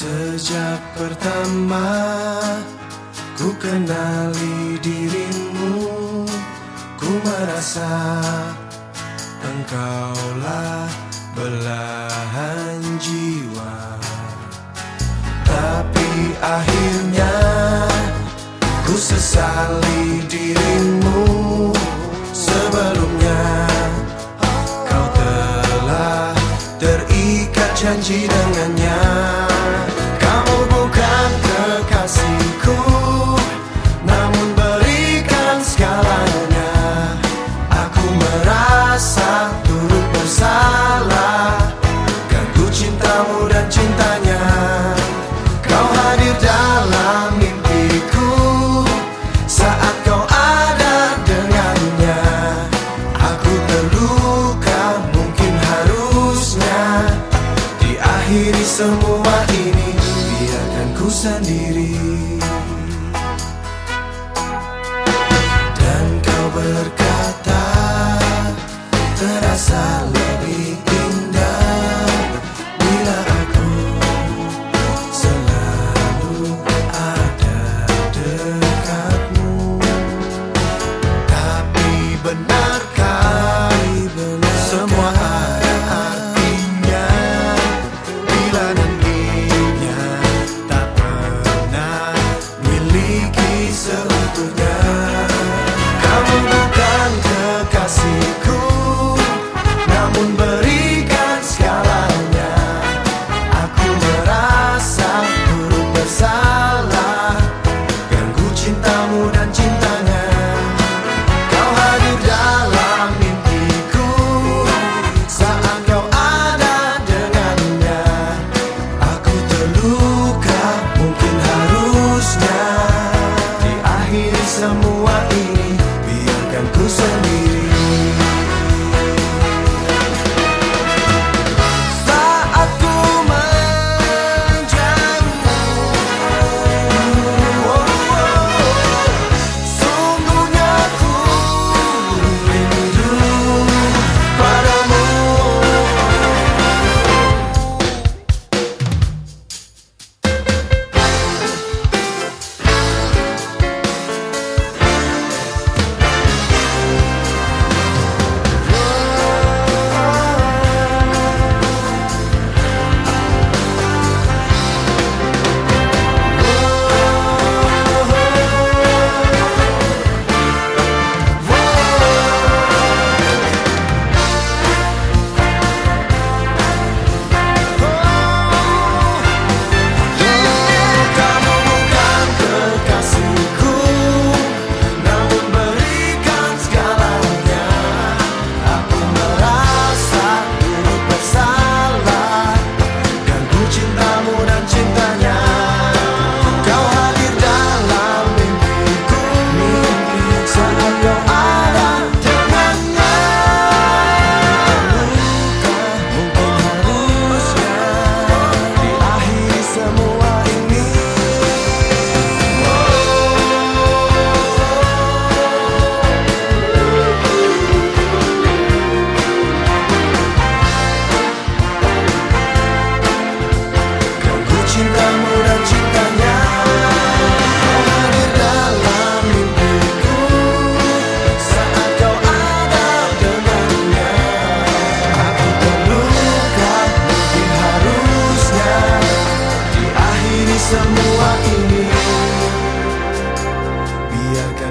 Sejak pertama ku kenali dirimu Ku merasa engkaulah belahan jiwa. Tapi akhirnya ku sesali dirimu. Sebelumnya kau telah terikat janji dengannya. duka mungkin harusnya Diakhiri semua ini. Biarkan ku sendiri. Dan kau berkata Terasa lebih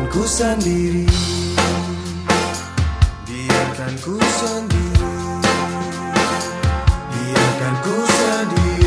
ku sendiri. Biarkan ku sendiri. Biarkan ku sendiri.